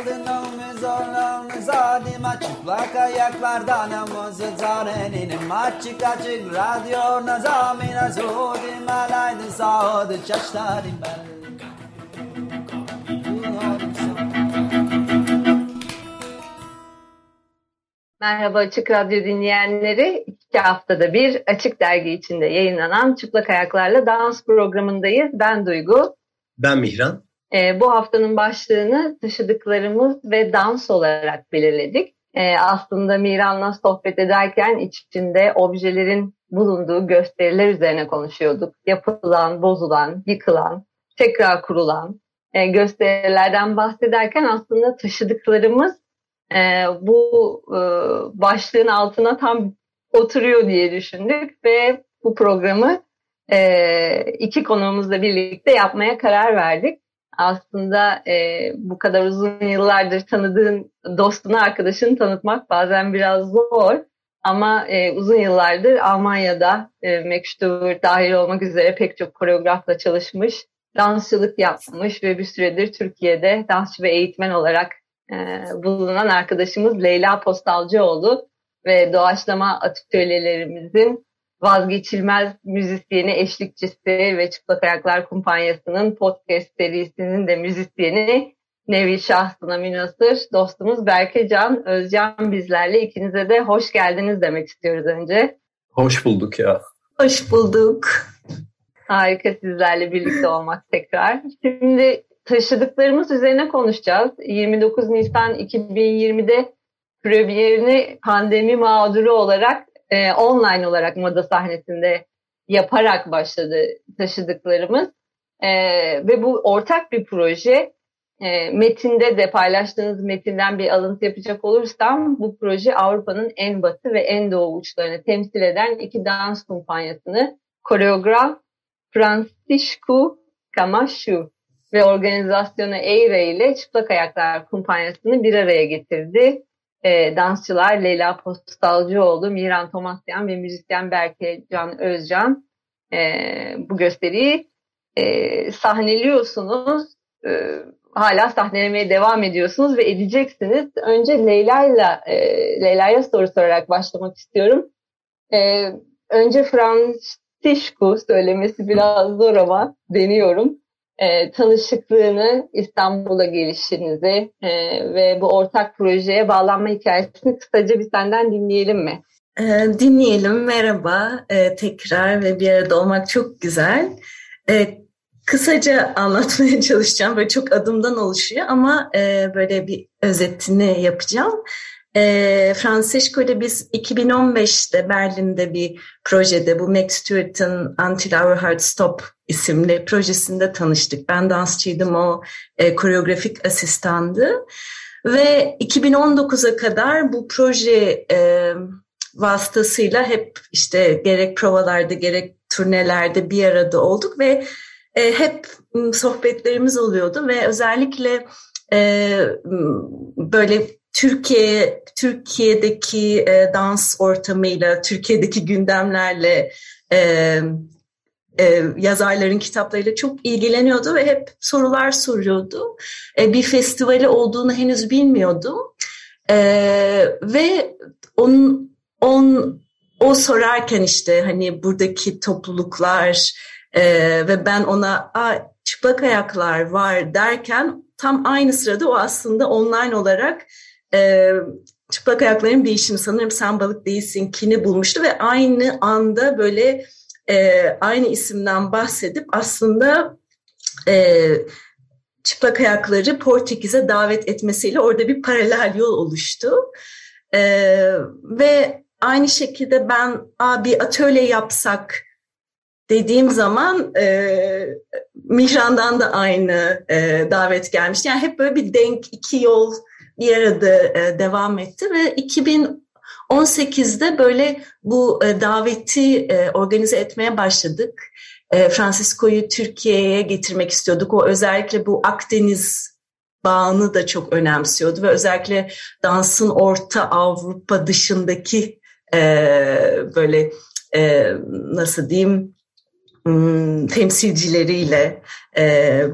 Aldın omuz omuz adıma çıplak ayaklardan omuz zarenin açık açık radyo nazamina zudim alaydı sağdı çaşlarım ben. Merhaba Açık Radyo dinleyenleri. İki haftada bir Açık Dergi içinde yayınlanan Çıplak Ayaklarla Dans programındayız. Ben Duygu. Ben Mihran. Ee, bu haftanın başlığını taşıdıklarımız ve dans olarak belirledik. Ee, aslında Mihran'la sohbet ederken içinde objelerin bulunduğu gösteriler üzerine konuşuyorduk. Yapılan, bozulan, yıkılan, tekrar kurulan e, gösterilerden bahsederken aslında taşıdıklarımız e, bu e, başlığın altına tam oturuyor diye düşündük ve bu programı e, iki konuğumuzla birlikte yapmaya karar verdik. Aslında e, bu kadar uzun yıllardır tanıdığın dostunu, arkadaşını tanıtmak bazen biraz zor. Ama e, uzun yıllardır Almanya'da e, Stewart dahil olmak üzere pek çok koreografla çalışmış, dansçılık yapmış ve bir süredir Türkiye'de dansçı ve eğitmen olarak e, bulunan arkadaşımız Leyla Postalcıoğlu ve doğaçlama atölyelerimizin vazgeçilmez müzisyeni, eşlikçisi ve Çıplak Ayaklar Kumpanyası'nın podcast serisinin de müzisyeni Nevi şahsına münasır dostumuz Berke Can Özcan bizlerle. ikinize de hoş geldiniz demek istiyoruz önce. Hoş bulduk ya. Hoş bulduk. Harika sizlerle birlikte olmak tekrar. Şimdi taşıdıklarımız üzerine konuşacağız. 29 Nisan 2020'de premierini pandemi mağduru olarak e, online olarak moda sahnesinde yaparak başladı taşıdıklarımız. E, ve bu ortak bir proje. E, metinde de paylaştığınız metinden bir alıntı yapacak olursam bu proje Avrupa'nın en batı ve en doğu uçlarını temsil eden iki dans kumpanyasını koreograf Francisco Camacho ve organizasyonu Eire ile Çıplak Ayaklar Kumpanyası'nı bir araya getirdi. E, dansçılar Leyla Postalcıoğlu, Miran Tomasyan ve müzisyen Berke Can Özcan e, bu gösteriyi e, sahneliyorsunuz. E, hala sahnelemeye devam ediyorsunuz ve edeceksiniz. Önce Leyla'yla e, Leyla'ya soru sorarak başlamak istiyorum. E, önce Francisco söylemesi biraz zor ama deniyorum e, tanışıklığını, İstanbul'a gelişinizi e, ve bu ortak projeye bağlanma hikayesini kısaca bir senden dinleyelim mi? E, dinleyelim. Merhaba e, tekrar ve bir arada olmak çok güzel. E, kısaca anlatmaya çalışacağım. Böyle çok adımdan oluşuyor ama e, böyle bir özetini yapacağım. E, Francisco ile biz 2015'te Berlin'de bir projede bu Max Stewart'ın Until Our Heart Stop isimli projesinde tanıştık. Ben dansçıydım, o e, koreografik asistandı. Ve 2019'a kadar bu proje e, vasıtasıyla hep işte gerek provalarda gerek turnelerde bir arada olduk ve e, hep sohbetlerimiz oluyordu ve özellikle e, böyle Türkiye Türkiye'deki e, dans ortamıyla, Türkiye'deki gündemlerle e, e, yazarların kitaplarıyla çok ilgileniyordu ve hep sorular soruyordu. E, bir festivali olduğunu henüz bilmiyordum. E, ve onun, on, o sorarken işte hani buradaki topluluklar e, ve ben ona Aa, çıplak ayaklar var derken tam aynı sırada o aslında online olarak e, çıplak ayakların değişimi sanırım sen balık değilsin kini bulmuştu ve aynı anda böyle e, aynı isimden bahsedip aslında e, çıplak ayakları Portekiz'e davet etmesiyle orada bir paralel yol oluştu. E, ve aynı şekilde ben bir atölye yapsak dediğim zaman e, Mihran'dan da aynı e, davet gelmişti. Yani hep böyle bir denk iki yol bir arada e, devam etti ve 2018'de böyle bu e, daveti e, organize etmeye başladık. Francisco'yu Türkiye'ye getirmek istiyorduk. O özellikle bu Akdeniz bağını da çok önemsiyordu ve özellikle dansın Orta Avrupa dışındaki böyle nasıl diyeyim hmm, temsilcileriyle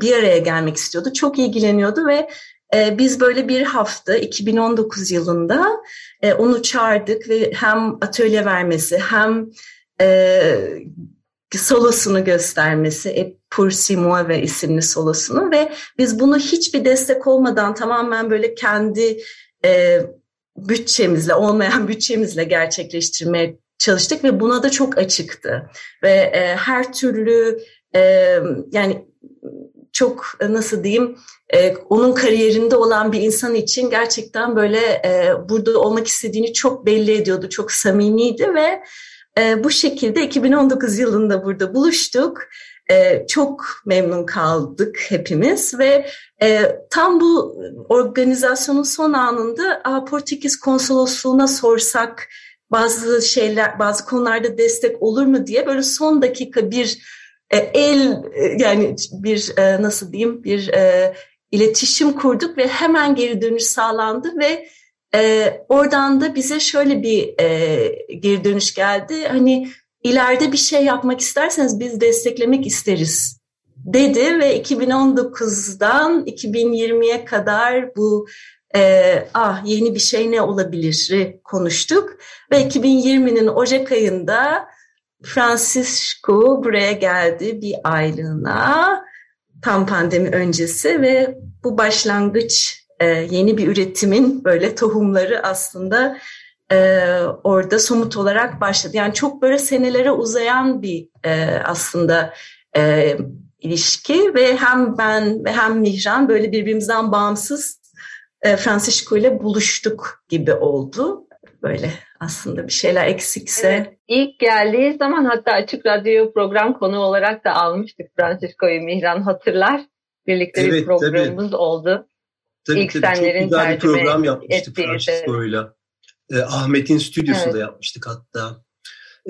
bir araya gelmek istiyordu. Çok ilgileniyordu ve biz böyle bir hafta 2019 yılında e, onu çağırdık ve hem atölye vermesi hem e, solosunu göstermesi, E pour si ve isimli solosunu ve biz bunu hiçbir destek olmadan tamamen böyle kendi e, bütçemizle, olmayan bütçemizle gerçekleştirmeye çalıştık ve buna da çok açıktı. Ve e, her türlü e, yani çok nasıl diyeyim e, onun kariyerinde olan bir insan için gerçekten böyle e, burada olmak istediğini çok belli ediyordu. Çok samimiydi ve e, bu şekilde 2019 yılında burada buluştuk. E, çok memnun kaldık hepimiz ve e, tam bu organizasyonun son anında Portekiz konsolosluğuna sorsak bazı şeyler, bazı konularda destek olur mu diye böyle son dakika bir e, el e, yani bir e, nasıl diyeyim bir e, iletişim kurduk ve hemen geri dönüş sağlandı ve e, oradan da bize şöyle bir e, geri dönüş geldi. Hani ileride bir şey yapmak isterseniz biz desteklemek isteriz. dedi ve 2019'dan 2020'ye kadar bu e, ah yeni bir şey ne olabilir? konuştuk. Ve 2020'nin Ocak ayında Francisco buraya geldi bir aylığına tam pandemi öncesi ve bu başlangıç e, yeni bir üretimin böyle tohumları aslında e, orada somut olarak başladı. Yani çok böyle senelere uzayan bir e, aslında ilişki ve hem ben ve hem Mihran böyle birbirimizden bağımsız e, Francisco ile buluştuk gibi oldu. Böyle aslında bir şeyler eksikse. Evet, ilk geldiği zaman hatta Açık Radyo program konu olarak da almıştık Francisco'yu Mihran hatırlar. Birlikte evet, bir programımız tabii. oldu. Tabii, İlk tabii. Çok güzel bir program yapmıştık Francisco'yla. E, Ahmet'in stüdyosunda evet. yapmıştık hatta.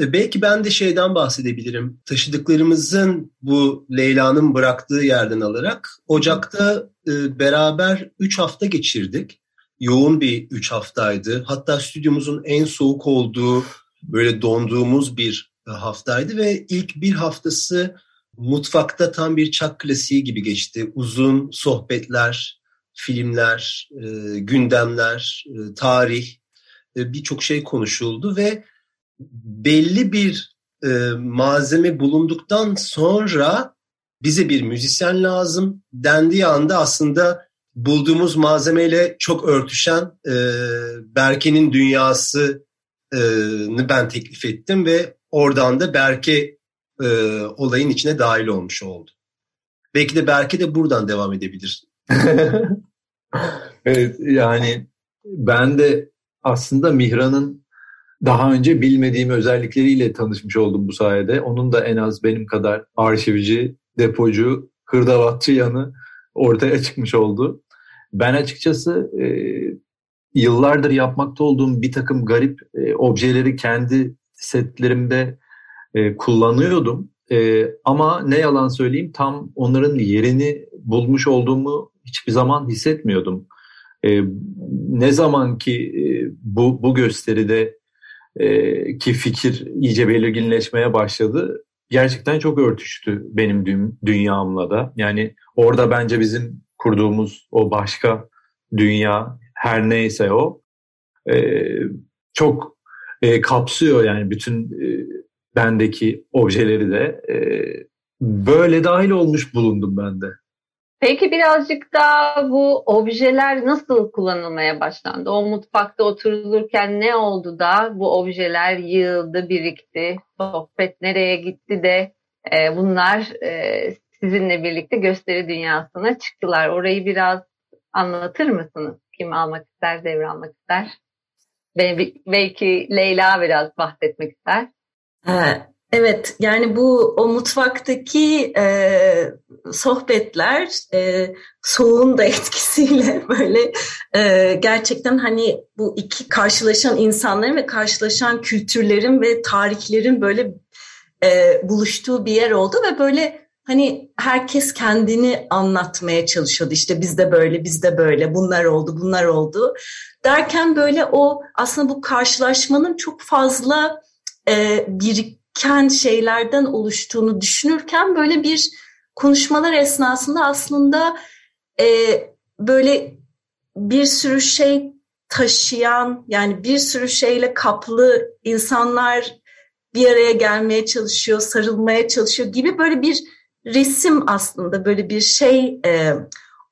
E, belki ben de şeyden bahsedebilirim. Taşıdıklarımızın bu Leyla'nın bıraktığı yerden alarak Ocak'ta e, beraber 3 hafta geçirdik. Yoğun bir 3 haftaydı. Hatta stüdyomuzun en soğuk olduğu, böyle donduğumuz bir haftaydı ve ilk bir haftası mutfakta tam bir çak klasiği gibi geçti. Uzun sohbetler, filmler, e, gündemler, e, tarih, e, birçok şey konuşuldu ve belli bir e, malzeme bulunduktan sonra bize bir müzisyen lazım dendiği anda aslında bulduğumuz malzemeyle çok örtüşen e, Berke'nin dünyasını ben teklif ettim ve oradan da Berke e, olayın içine dahil olmuş oldu. Belki de Berke de buradan devam edebilir. evet yani ben de aslında Mihran'ın daha önce bilmediğim özellikleriyle tanışmış oldum bu sayede. Onun da en az benim kadar arşivci, depocu, hırdavatçı yanı ortaya çıkmış oldu. Ben açıkçası e, yıllardır yapmakta olduğum bir takım garip e, objeleri kendi setlerimde e, kullanıyordum. E, ama ne yalan söyleyeyim tam onların yerini bulmuş olduğumu hiçbir zaman hissetmiyordum. E, ne zaman ki e, bu, bu gösteride e, ki fikir iyice belirginleşmeye başladı. Gerçekten çok örtüştü benim dü- dünyamla da. Yani orada bence bizim kurduğumuz o başka dünya her neyse o e, çok e, kapsıyor yani bütün e, bendeki objeleri de e, böyle dahil olmuş bulundum ben de. Peki birazcık da bu objeler nasıl kullanılmaya başlandı? O mutfakta oturulurken ne oldu da bu objeler yığıldı, birikti, sohbet nereye gitti de e, bunlar e, sizinle birlikte gösteri dünyasına çıktılar. Orayı biraz anlatır mısınız? Kim almak ister, devralmak ister? Belki Leyla biraz bahsetmek ister. Evet, yani bu o mutfaktaki e, sohbetler e, soğuğun da etkisiyle böyle e, gerçekten hani bu iki karşılaşan insanların ve karşılaşan kültürlerin ve tarihlerin böyle e, buluştuğu bir yer oldu ve böyle hani herkes kendini anlatmaya çalışıyordu. İşte bizde böyle, bizde böyle, bunlar oldu, bunlar oldu derken böyle o aslında bu karşılaşmanın çok fazla e, bir ken şeylerden oluştuğunu düşünürken böyle bir konuşmalar esnasında aslında e, böyle bir sürü şey taşıyan yani bir sürü şeyle kaplı insanlar bir araya gelmeye çalışıyor, sarılmaya çalışıyor gibi böyle bir resim aslında böyle bir şey e,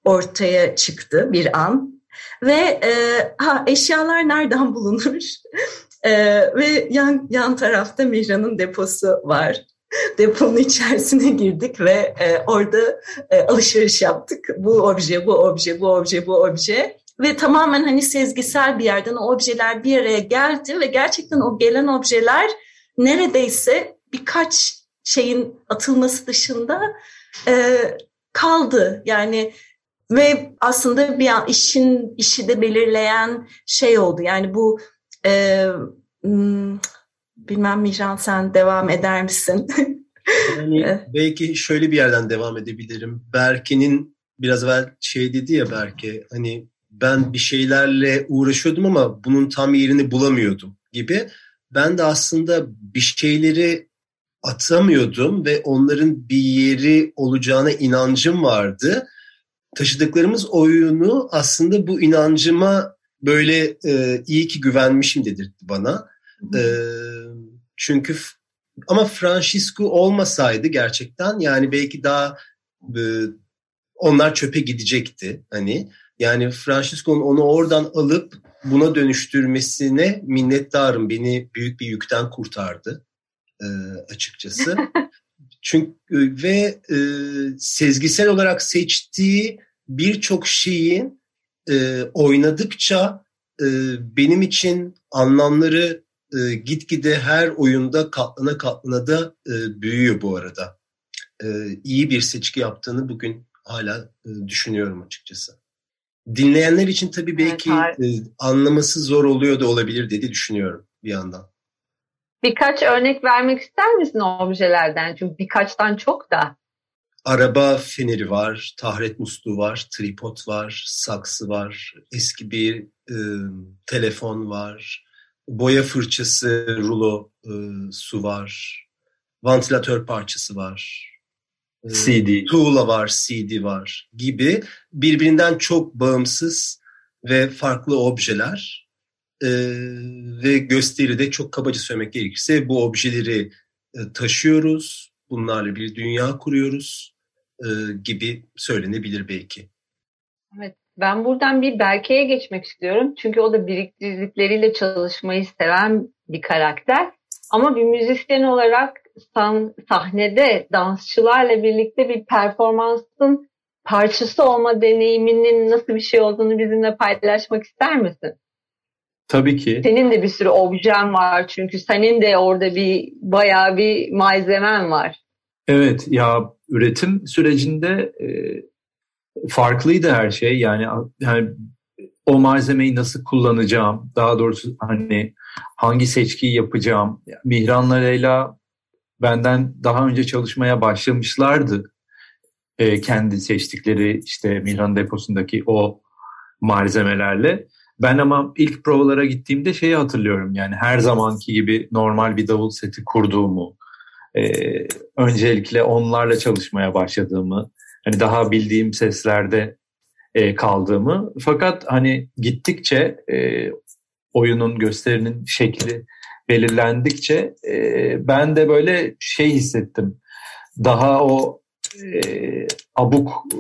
ortaya çıktı bir an. Ve e, ha eşyalar nereden bulunur? e, ve yan, yan tarafta Mihran'ın deposu var. Deponun içerisine girdik ve e, orada e, alışveriş yaptık. Bu obje, bu obje, bu obje, bu obje. Ve tamamen hani sezgisel bir yerden o objeler bir araya geldi ve gerçekten o gelen objeler neredeyse birkaç şeyin atılması dışında e, kaldı. Yani ve aslında bir an işin işi de belirleyen şey oldu. Yani bu e, hmm, bilmem Mihran sen devam eder misin? yani belki şöyle bir yerden devam edebilirim. Berke'nin biraz evvel şey dedi ya Berke hani ben bir şeylerle uğraşıyordum ama bunun tam yerini bulamıyordum gibi. Ben de aslında bir şeyleri atamıyordum ve onların bir yeri olacağına inancım vardı. Taşıdıklarımız oyunu aslında bu inancıma böyle e, iyi ki güvenmişim dedirtti bana. E, çünkü ama Francisco olmasaydı gerçekten yani belki daha e, onlar çöpe gidecekti hani. Yani Francisco'nun onu oradan alıp buna dönüştürmesine minnettarım. Beni büyük bir yükten kurtardı e, açıkçası. Çünkü e, ve e, sezgisel olarak seçtiği birçok şeyin e, oynadıkça e, benim için anlamları e, gitgide her oyunda katlana katlana da e, büyüyor bu arada. E, iyi bir seçki yaptığını bugün hala e, düşünüyorum açıkçası. Dinleyenler için tabii belki evet, e, anlaması zor oluyor da olabilir dedi düşünüyorum bir yandan. Birkaç örnek vermek ister misin objelerden? Çünkü birkaçtan çok da. Araba feneri var, tahret musluğu var, tripod var, saksı var, eski bir e, telefon var, boya fırçası, rulo e, su var, vantilatör parçası var, e, CD. Tuğla var, CD var gibi birbirinden çok bağımsız ve farklı objeler e, ve gösteride çok kabaca söylemek gerekirse bu objeleri e, taşıyoruz, bunlarla bir dünya kuruyoruz e, gibi söylenebilir belki. Evet, ben buradan bir Berke'ye geçmek istiyorum. Çünkü o da biriktirdikleriyle çalışmayı seven bir karakter. Ama bir müzisyen olarak sahnede dansçılarla birlikte bir performansın parçası olma deneyiminin nasıl bir şey olduğunu bizimle paylaşmak ister misin? Tabii ki. Senin de bir sürü objen var çünkü senin de orada bir bayağı bir malzemen var. Evet ya üretim sürecinde e, farklıydı her şey. Yani yani o malzemeyi nasıl kullanacağım, daha doğrusu hani hangi seçkiyi yapacağım. Mihran'la Leyla benden daha önce çalışmaya başlamışlardı. E, kendi seçtikleri işte Mihran deposundaki o malzemelerle. Ben ama ilk provalara gittiğimde şeyi hatırlıyorum yani her zamanki gibi normal bir davul seti kurduğumu, e, öncelikle onlarla çalışmaya başladığımı, hani daha bildiğim seslerde e, kaldığımı. Fakat hani gittikçe e, oyunun gösterinin şekli belirlendikçe e, ben de böyle şey hissettim. Daha o e, abuk e,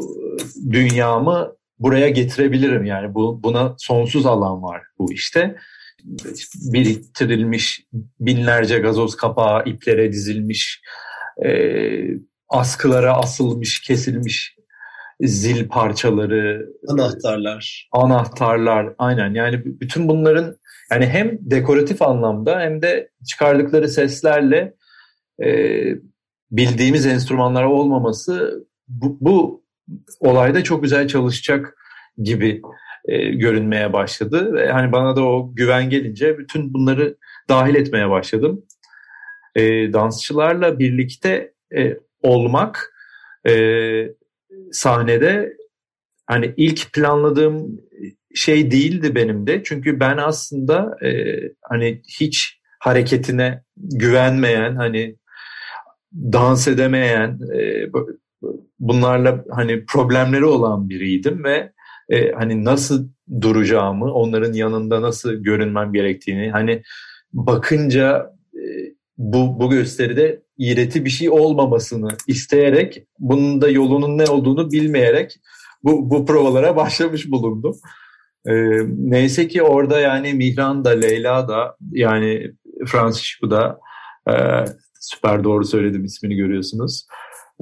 dünyamı buraya getirebilirim. Yani bu buna sonsuz alan var bu işte. Biriktirilmiş binlerce gazoz kapağı iplere dizilmiş e, askılara asılmış kesilmiş zil parçaları anahtarlar. Anahtarlar aynen. Yani bütün bunların yani hem dekoratif anlamda hem de çıkardıkları seslerle e, bildiğimiz enstrümanlar olmaması bu, bu olayda çok güzel çalışacak gibi e, görünmeye başladı ve hani bana da o güven gelince bütün bunları dahil etmeye başladım. E, dansçılarla birlikte e, olmak e, sahnede hani ilk planladığım şey değildi benim de. Çünkü ben aslında e, hani hiç hareketine güvenmeyen, hani dans edemeyen, e, bunlarla hani problemleri olan biriydim ve e, hani nasıl duracağımı, onların yanında nasıl görünmem gerektiğini, hani bakınca e, bu, bu gösteride iğreti bir şey olmamasını isteyerek, bunun da yolunun ne olduğunu bilmeyerek bu, bu provalara başlamış bulundum. E, neyse ki orada yani Mihran da, Leyla da, yani Francisco da, e, süper doğru söyledim ismini görüyorsunuz.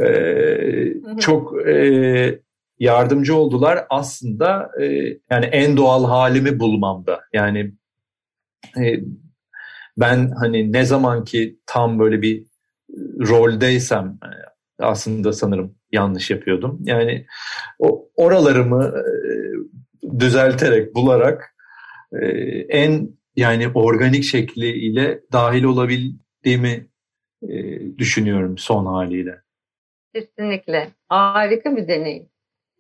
E, çok e, yardımcı oldular aslında e, yani en doğal halimi bulmamda. Yani e, ben hani ne zaman ki tam böyle bir roldeysem e, aslında sanırım yanlış yapıyordum. Yani o oralarımı e, düzelterek, bularak e, en yani organik şekliyle dahil olabildiğimi e, düşünüyorum son haliyle. Kesinlikle. Harika bir deneyim.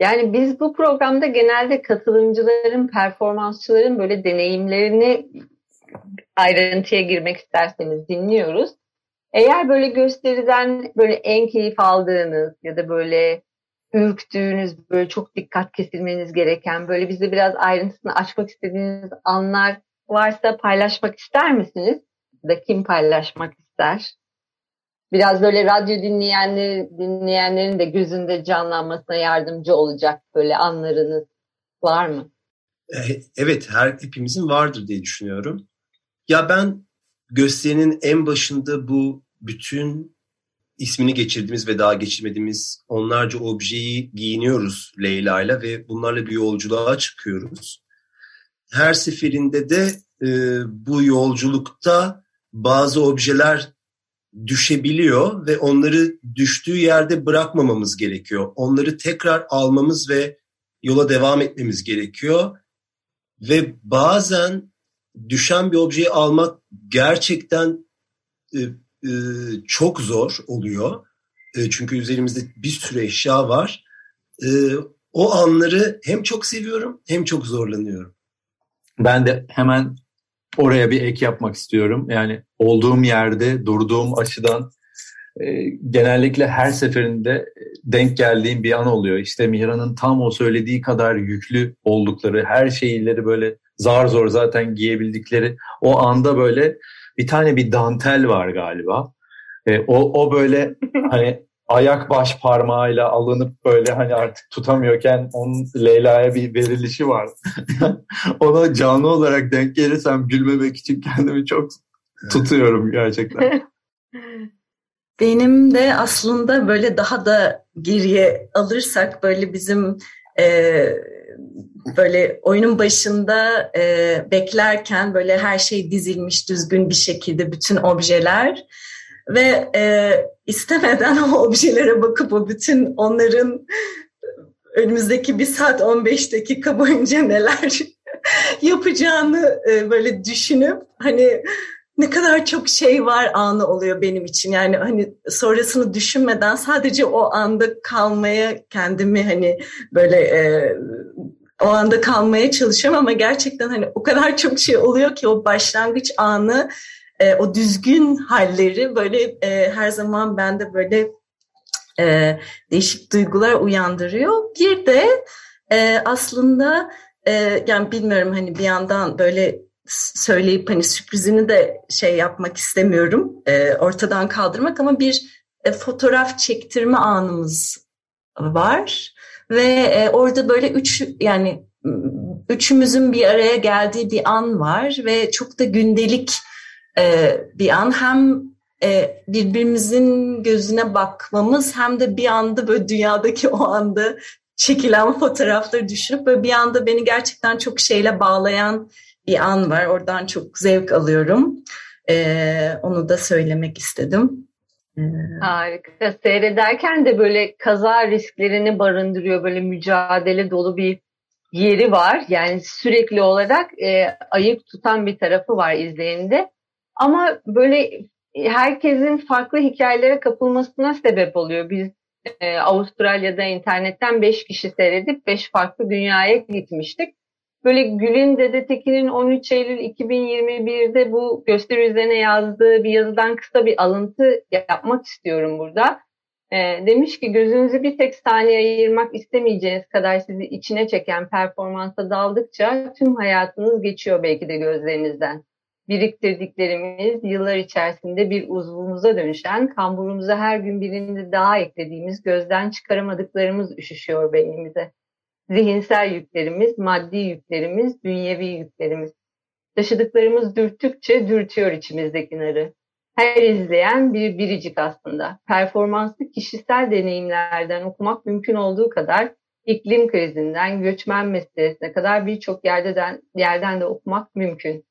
Yani biz bu programda genelde katılımcıların, performansçıların böyle deneyimlerini ayrıntıya girmek isterseniz dinliyoruz. Eğer böyle gösteriden böyle en keyif aldığınız ya da böyle ürktüğünüz, böyle çok dikkat kesilmeniz gereken, böyle bize biraz ayrıntısını açmak istediğiniz anlar varsa paylaşmak ister misiniz? Da kim paylaşmak ister? Biraz böyle radyo dinleyenler, dinleyenlerin de gözünde canlanmasına yardımcı olacak böyle anlarınız var mı? Eh, evet, her hepimizin vardır diye düşünüyorum. Ya ben gösterinin en başında bu bütün ismini geçirdiğimiz ve daha geçirmediğimiz onlarca objeyi giyiniyoruz Leyla ile ve bunlarla bir yolculuğa çıkıyoruz. Her seferinde de e, bu yolculukta bazı objeler düşebiliyor ve onları düştüğü yerde bırakmamamız gerekiyor. Onları tekrar almamız ve yola devam etmemiz gerekiyor. Ve bazen düşen bir objeyi almak gerçekten e, e, çok zor oluyor. E, çünkü üzerimizde bir sürü eşya var. E, o anları hem çok seviyorum hem çok zorlanıyorum. Ben de hemen oraya bir ek yapmak istiyorum. Yani olduğum yerde, durduğum açıdan e, genellikle her seferinde denk geldiğim bir an oluyor. İşte Mihran'ın tam o söylediği kadar yüklü oldukları, her şeyleri böyle zar zor zaten giyebildikleri o anda böyle bir tane bir dantel var galiba. E, o, o böyle hani ayak baş parmağıyla alınıp böyle hani artık tutamıyorken onun Leyla'ya bir verilişi var. Ona canlı olarak denk gelirsem gülmemek için kendimi çok tutuyorum gerçekten. Benim de aslında böyle daha da geriye alırsak böyle bizim e, böyle oyunun başında e, beklerken böyle her şey dizilmiş düzgün bir şekilde bütün objeler ve e, istemeden o objelere bakıp o bütün onların önümüzdeki bir saat 15 dakika boyunca neler yapacağını e, böyle düşünüp hani ne kadar çok şey var anı oluyor benim için. Yani hani sonrasını düşünmeden sadece o anda kalmaya kendimi hani böyle e, o anda kalmaya çalışıyorum ama gerçekten hani o kadar çok şey oluyor ki o başlangıç anı e, o düzgün halleri böyle e, her zaman bende böyle e, değişik duygular uyandırıyor. Bir de e, aslında e, yani bilmiyorum hani bir yandan böyle söyleyip hani sürprizini de şey yapmak istemiyorum e, ortadan kaldırmak ama bir e, fotoğraf çektirme anımız var ve e, orada böyle üç yani üçümüzün bir araya geldiği bir an var ve çok da gündelik e, bir an hem e, birbirimizin gözüne bakmamız hem de bir anda böyle dünyadaki o anda çekilen fotoğrafları düşünüp böyle bir anda beni gerçekten çok şeyle bağlayan bir an var. Oradan çok zevk alıyorum. Ee, onu da söylemek istedim. Ee... Harika. Seyrederken de böyle kaza risklerini barındırıyor. Böyle mücadele dolu bir yeri var. Yani sürekli olarak e, ayık tutan bir tarafı var izleyende. Ama böyle herkesin farklı hikayelere kapılmasına sebep oluyor. Biz e, Avustralya'da internetten 5 kişi seyredip 5 farklı dünyaya gitmiştik. Böyle Gül'ün Dede Tekin'in 13 Eylül 2021'de bu gösteri üzerine yazdığı bir yazıdan kısa bir alıntı yapmak istiyorum burada. E, demiş ki gözünüzü bir tek saniye ayırmak istemeyeceğiniz kadar sizi içine çeken performansa daldıkça tüm hayatınız geçiyor belki de gözlerinizden. Biriktirdiklerimiz yıllar içerisinde bir uzvumuza dönüşen, kamburumuza her gün birini daha eklediğimiz, gözden çıkaramadıklarımız üşüşüyor beynimize. Zihinsel yüklerimiz, maddi yüklerimiz, dünyevi yüklerimiz. Taşıdıklarımız dürttükçe dürtüyor içimizdeki narı. Her izleyen bir biricik aslında. Performanslı kişisel deneyimlerden okumak mümkün olduğu kadar iklim krizinden göçmen meselesine kadar birçok yerden, yerden de okumak mümkün.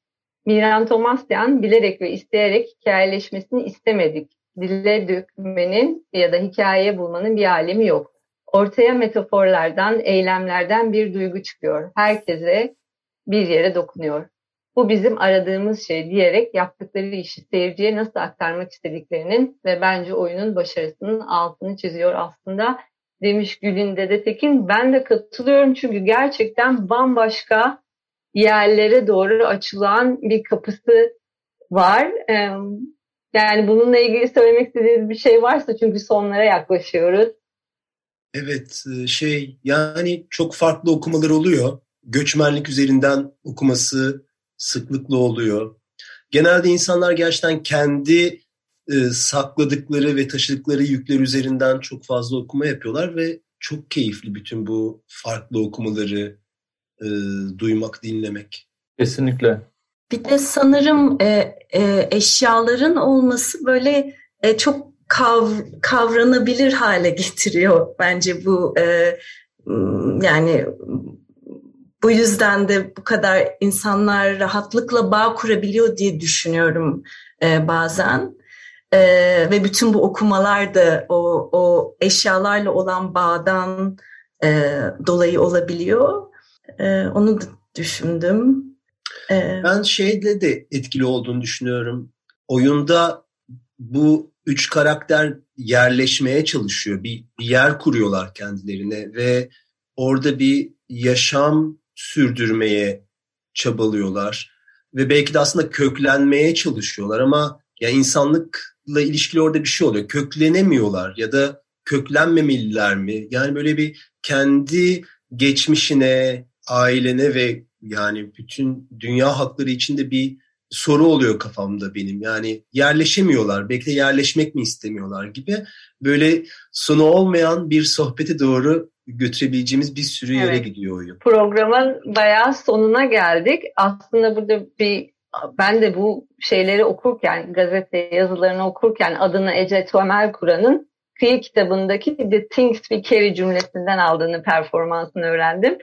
Miran Tomasyan bilerek ve isteyerek hikayeleşmesini istemedik. Dille dökmenin ya da hikaye bulmanın bir alemi yok. Ortaya metaforlardan, eylemlerden bir duygu çıkıyor. Herkese bir yere dokunuyor. Bu bizim aradığımız şey diyerek yaptıkları işi seyirciye nasıl aktarmak istediklerinin ve bence oyunun başarısının altını çiziyor aslında demiş Gül'ün Dede Tekin. Ben de katılıyorum çünkü gerçekten bambaşka yerlere doğru açılan bir kapısı var. Yani bununla ilgili söylemek istediğiniz bir şey varsa çünkü sonlara yaklaşıyoruz. Evet e, şey yani çok farklı okumalar oluyor. Göçmenlik üzerinden okuması sıklıkla oluyor. Genelde insanlar gerçekten kendi e, sakladıkları ve taşıdıkları yükler üzerinden çok fazla okuma yapıyorlar ve çok keyifli bütün bu farklı okumaları e, duymak, dinlemek. Kesinlikle. Bir de sanırım e, e, eşyaların olması böyle e, çok kav, kavranabilir hale getiriyor bence bu e, yani bu yüzden de bu kadar insanlar rahatlıkla bağ kurabiliyor diye düşünüyorum e, bazen. E, ve bütün bu okumalar da o, o eşyalarla olan bağdan e, dolayı olabiliyor. E, onu düşündüm. E, ben şeyle de etkili olduğunu düşünüyorum. Oyunda bu üç karakter yerleşmeye çalışıyor. Bir, bir yer kuruyorlar kendilerine ve orada bir yaşam sürdürmeye çabalıyorlar ve belki de aslında köklenmeye çalışıyorlar ama ya insanlıkla ilişkili orada bir şey oluyor. Köklenemiyorlar ya da köklenmemeliler mi? Yani böyle bir kendi geçmişine, ailene ve yani bütün dünya hakları içinde bir soru oluyor kafamda benim. Yani yerleşemiyorlar. Belki de yerleşmek mi istemiyorlar gibi. Böyle sonu olmayan bir sohbete doğru götürebileceğimiz bir sürü yere evet. gidiyor oyun. Programın bayağı sonuna geldik. Aslında burada bir ben de bu şeyleri okurken, gazete yazılarını okurken adını Ece Tuamel Kur'an'ın kıyı kitabındaki The Things We Carry cümlesinden aldığını performansını öğrendim.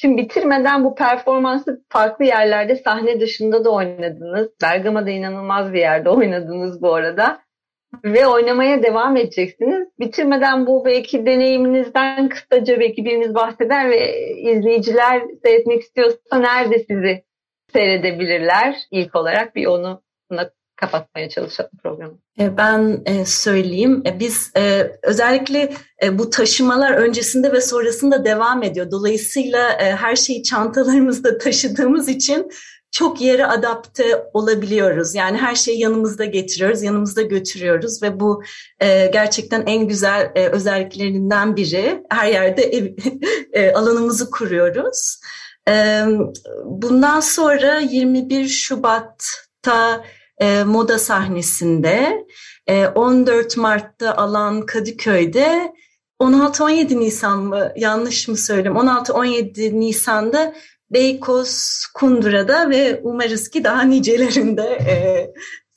Şimdi bitirmeden bu performansı farklı yerlerde sahne dışında da oynadınız. Bergama'da inanılmaz bir yerde oynadınız bu arada ve oynamaya devam edeceksiniz. Bitirmeden bu belki deneyiminizden kısaca belki biriniz bahseder ve izleyiciler seyretmek istiyorsa nerede sizi seyredebilirler ilk olarak bir onu kapatmaya çalışalım programı. E, ben e, söyleyeyim. E, biz özellikle bu taşımalar öncesinde ve sonrasında devam ediyor. Dolayısıyla her şeyi çantalarımızda taşıdığımız için çok yere adapte olabiliyoruz. Yani her şeyi yanımızda getiriyoruz, yanımızda götürüyoruz ve bu e, gerçekten en güzel e, özelliklerinden biri. Her yerde ev, e, alanımızı kuruyoruz. E, bundan sonra 21 Şubat'ta e, moda sahnesinde, e, 14 Mart'ta alan Kadıköy'de 16-17 Nisan mı yanlış mı söyleyeyim 16-17 Nisan'da Beykoz Kundura'da ve umarız ki daha nicelerinde e,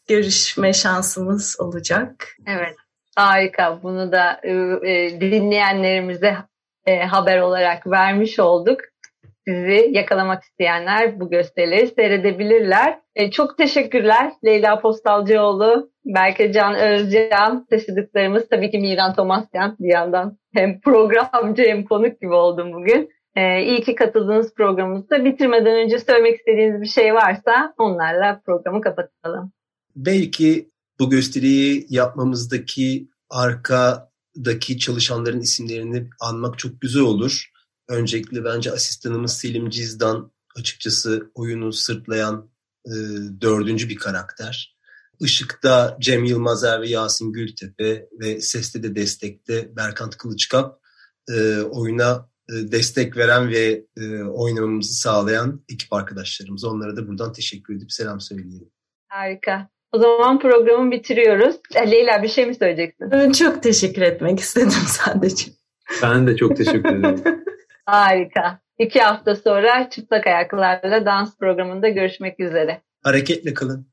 görüşme şansımız olacak. Evet harika bunu da e, e, dinleyenlerimize e, haber olarak vermiş olduk. Sizi yakalamak isteyenler bu gösterileri seyredebilirler. E, çok teşekkürler Leyla Postalcıoğlu, Berke Can Özcan, taşıdıklarımız tabii ki Miran Tomasyan bir yandan hem programcı hem konuk gibi oldum bugün. Ee, iyi ki katıldığınız programımızda. Bitirmeden önce söylemek istediğiniz bir şey varsa onlarla programı kapatalım. Belki bu gösteriyi yapmamızdaki arkadaki çalışanların isimlerini anmak çok güzel olur. Öncelikle bence asistanımız Selim Cizdan açıkçası oyunu sırtlayan e, dördüncü bir karakter. Işık'ta Cem Yılmazer ve Yasin Gültepe ve Ses'te de destekte Berkant Kılıçkap e, oyuna e, destek veren ve e, oynamamızı sağlayan ekip arkadaşlarımız. Onlara da buradan teşekkür edip selam söyleyelim. Harika. O zaman programı bitiriyoruz. E, Leyla bir şey mi söyleyeceksin? Çok teşekkür etmek istedim sadece. Ben de çok teşekkür ederim. Harika. İki hafta sonra çıplak ayaklarla dans programında görüşmek üzere. Hareketle kalın.